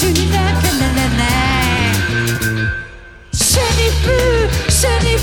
je n'ai plus, je n'ai